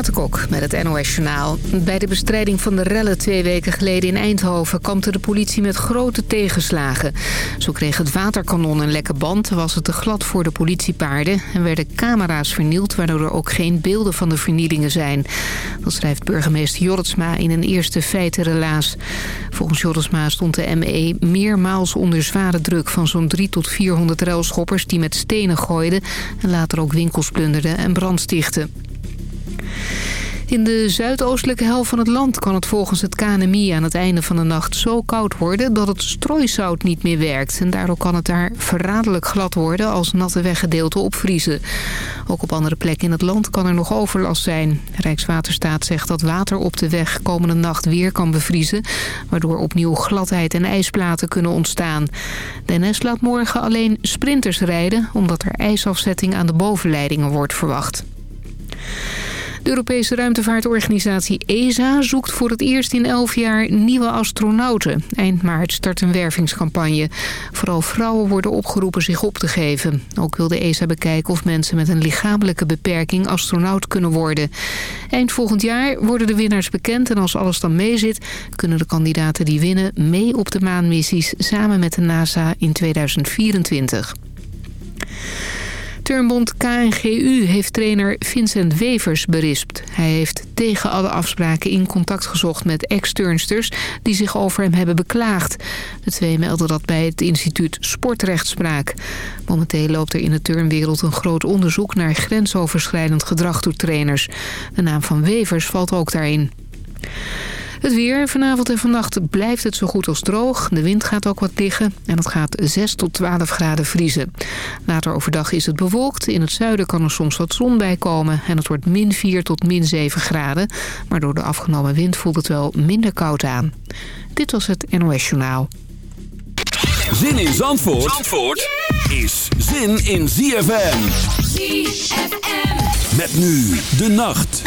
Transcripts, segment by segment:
Met het NOS Journaal. Bij de bestrijding van de rellen twee weken geleden in Eindhoven... kampte de politie met grote tegenslagen. Zo kreeg het waterkanon een lekke band, was het te glad voor de politiepaarden... en werden camera's vernield, waardoor er ook geen beelden van de vernielingen zijn. Dat schrijft burgemeester Jorritsma in een eerste feitenrelaas. Volgens Jorritsma stond de ME meermaals onder zware druk... van zo'n 3 tot 400 ruilschoppers die met stenen gooiden... en later ook winkels plunderden en brand stichten. In de zuidoostelijke helft van het land kan het volgens het KNMI aan het einde van de nacht zo koud worden dat het strooisout niet meer werkt. En daardoor kan het daar verraderlijk glad worden als natte weggedeelten opvriezen. Ook op andere plekken in het land kan er nog overlast zijn. Rijkswaterstaat zegt dat water op de weg komende nacht weer kan bevriezen, waardoor opnieuw gladheid en ijsplaten kunnen ontstaan. De laat morgen alleen sprinters rijden omdat er ijsafzetting aan de bovenleidingen wordt verwacht. Europese ruimtevaartorganisatie ESA zoekt voor het eerst in elf jaar nieuwe astronauten. Eind maart start een wervingscampagne. Vooral vrouwen worden opgeroepen zich op te geven. Ook wil de ESA bekijken of mensen met een lichamelijke beperking astronaut kunnen worden. Eind volgend jaar worden de winnaars bekend en als alles dan meezit... kunnen de kandidaten die winnen mee op de maanmissies samen met de NASA in 2024. Turnbond KNGU heeft trainer Vincent Wevers berispt. Hij heeft tegen alle afspraken in contact gezocht met ex-turnsters... die zich over hem hebben beklaagd. De twee melden dat bij het instituut Sportrechtspraak. Momenteel loopt er in de turnwereld een groot onderzoek... naar grensoverschrijdend gedrag door trainers. De naam van Wevers valt ook daarin. Het weer. Vanavond en vannacht blijft het zo goed als droog. De wind gaat ook wat liggen en het gaat 6 tot 12 graden vriezen. Later overdag is het bewolkt. In het zuiden kan er soms wat zon bij komen. En het wordt min 4 tot min 7 graden. Maar door de afgenomen wind voelt het wel minder koud aan. Dit was het NOS Journaal. Zin in Zandvoort, Zandvoort is zin in ZFM. ZFM. Met nu de nacht.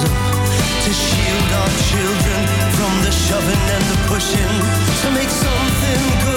to shield our children from the shoving and the pushing. To make something good.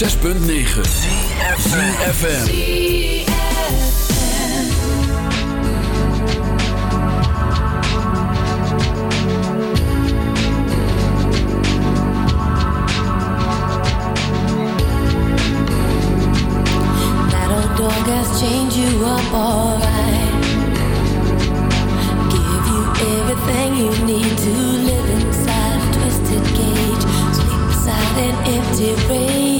106.9 dog has changed you up alright. Give you everything you need to live inside a twisted cage, sleep inside an empty rain.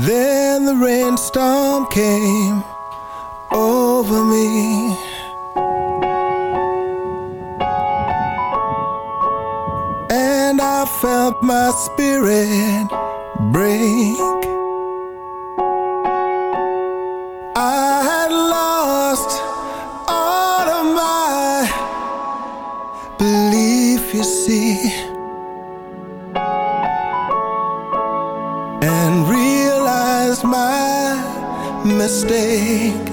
Then the rainstorm came over me. And I felt my spirit break. I mistake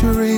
sanctuary.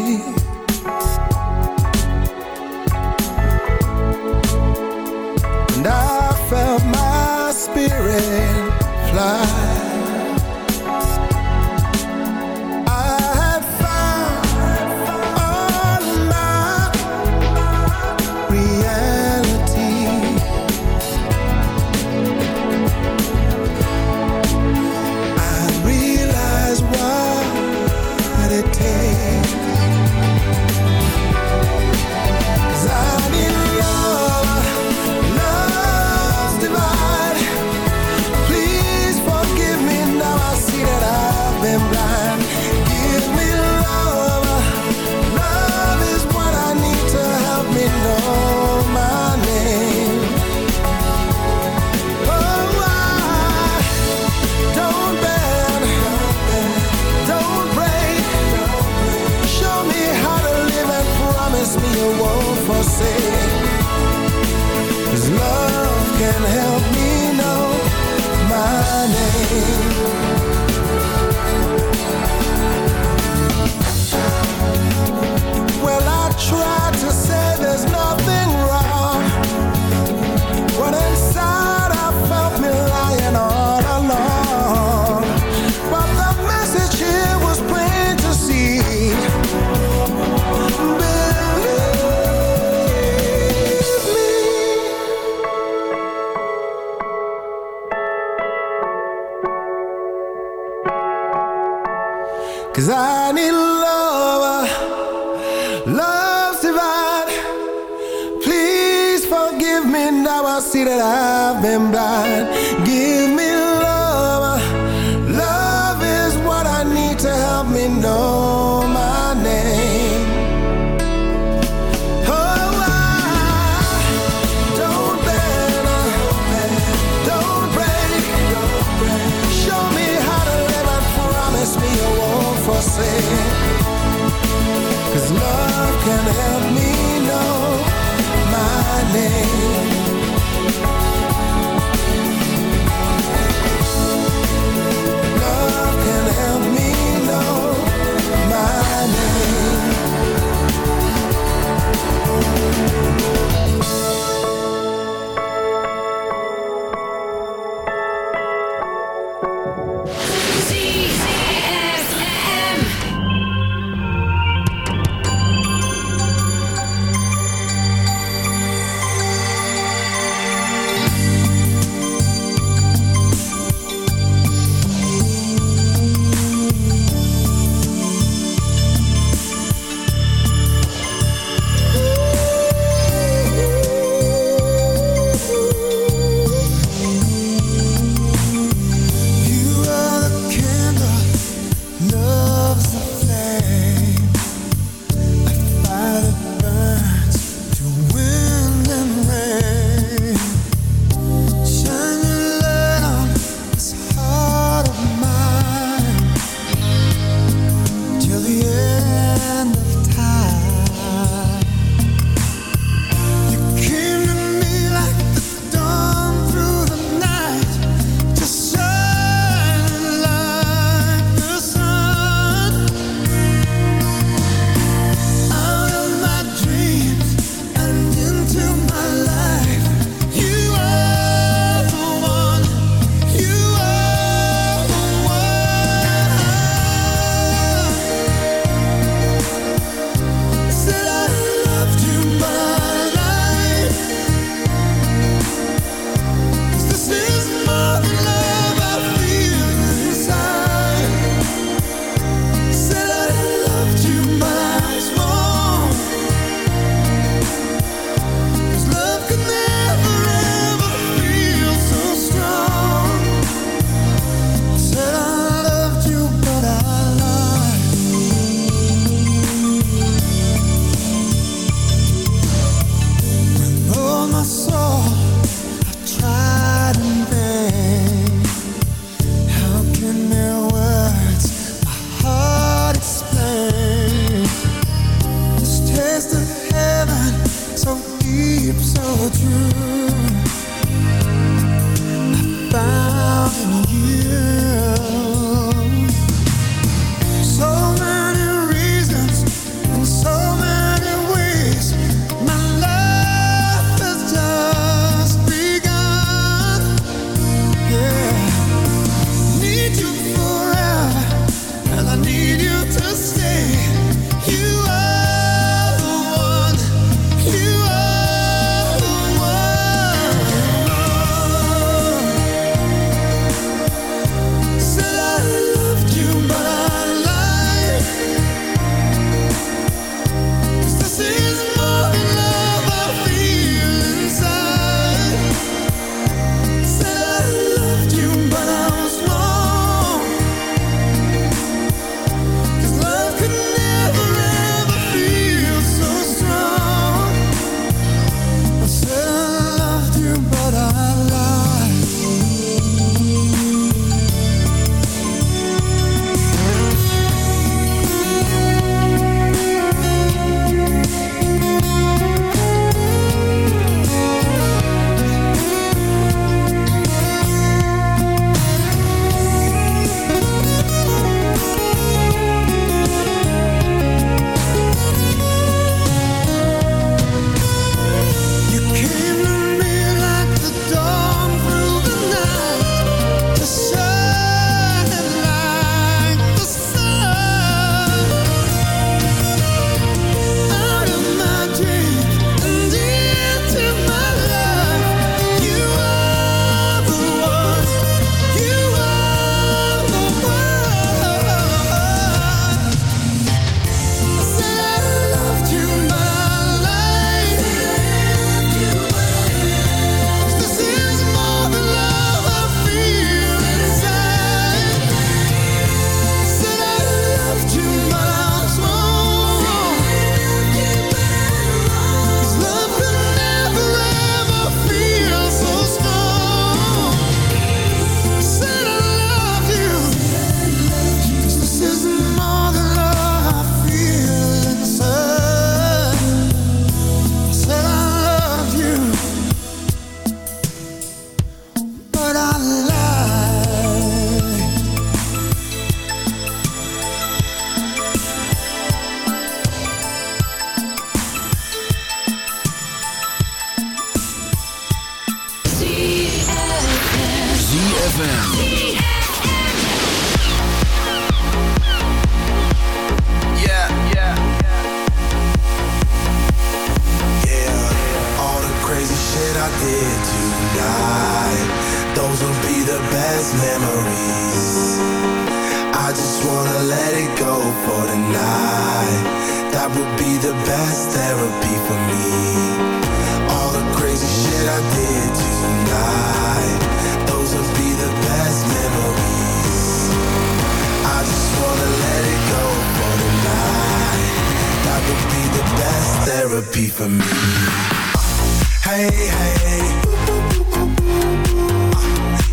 Hey, hey.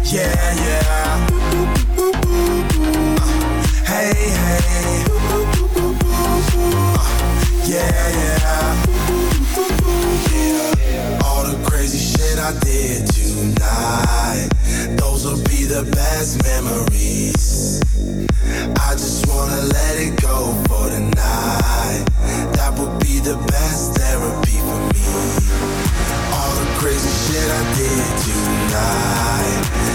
Yeah, yeah. Hey, hey. Yeah, yeah. Yeah. All the crazy shit I did tonight. Those will be the best memories. I just wanna let it go for the night. That would be the best therapy for me. All the crazy shit I did tonight.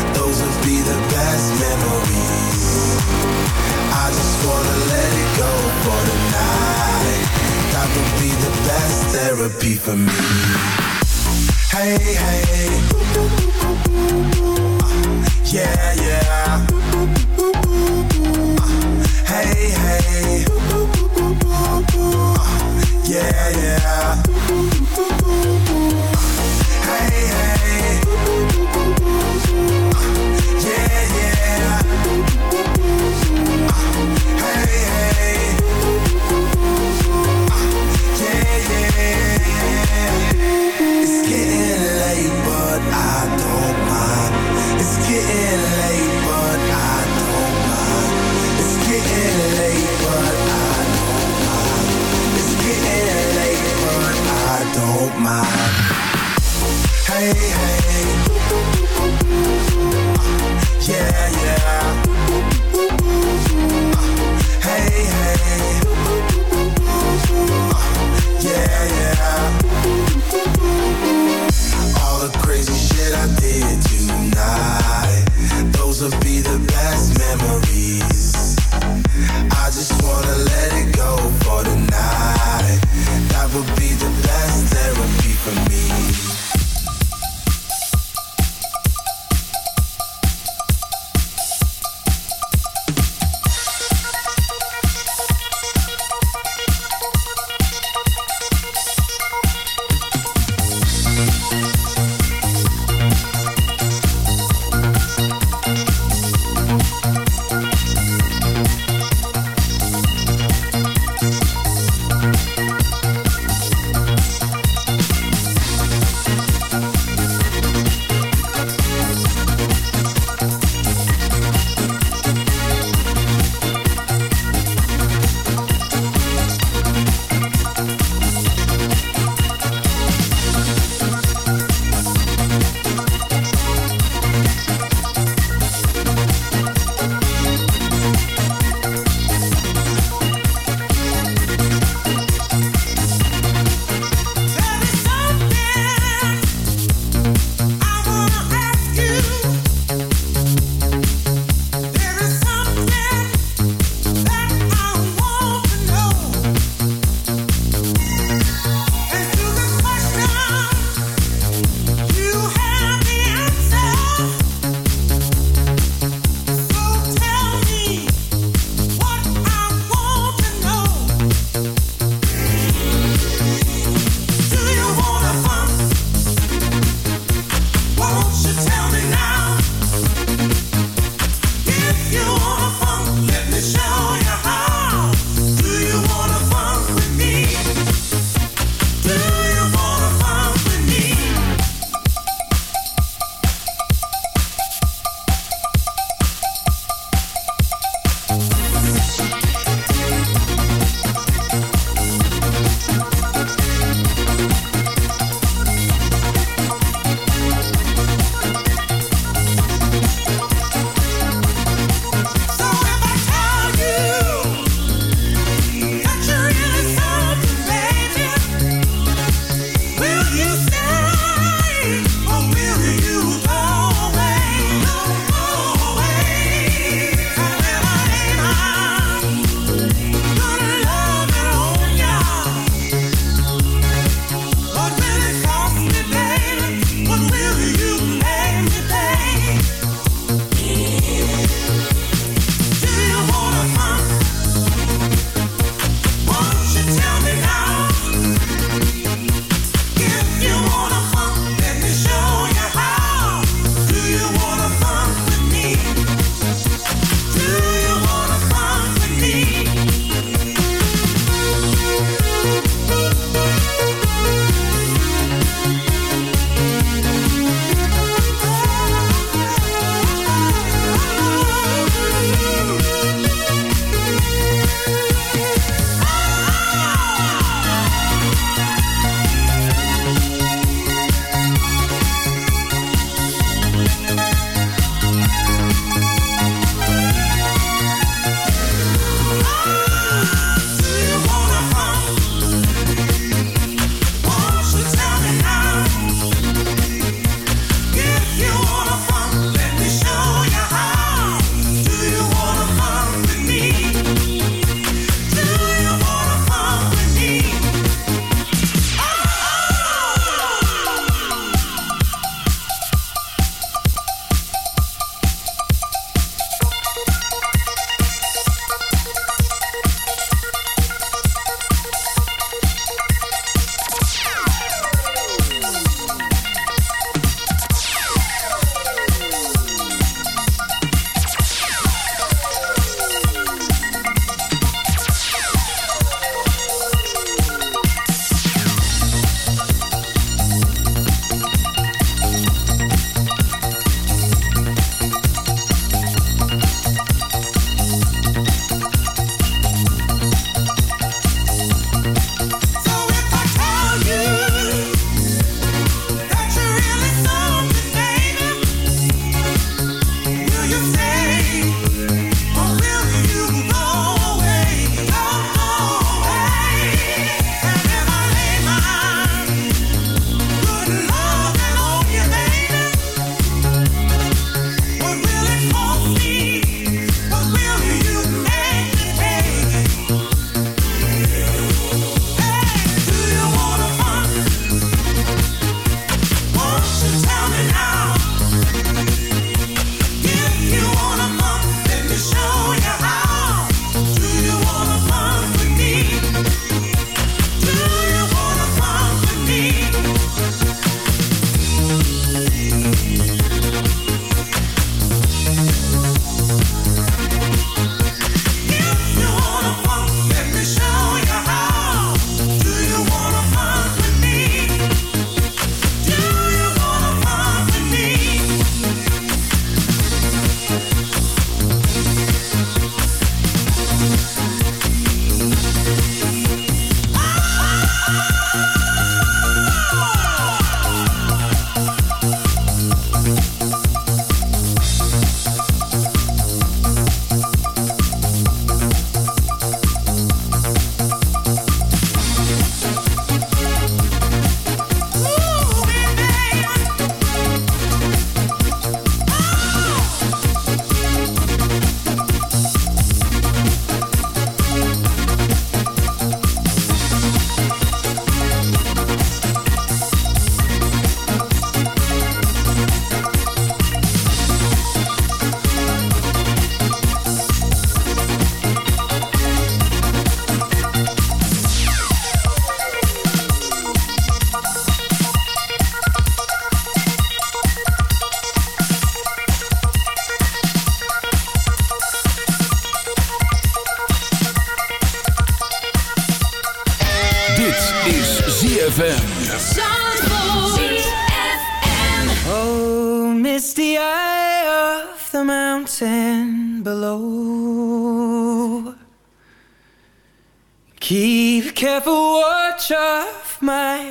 Just wanna let it go for the night. That would be the best therapy for me. Hey, hey. Uh, yeah, yeah. Uh, hey, hey. Uh, yeah, yeah. Hey, hey. Uh, yeah, yeah. Hey, hey. Yeah, yeah. All the crazy shit I did tonight. Those will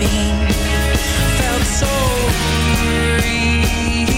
everything felt so real.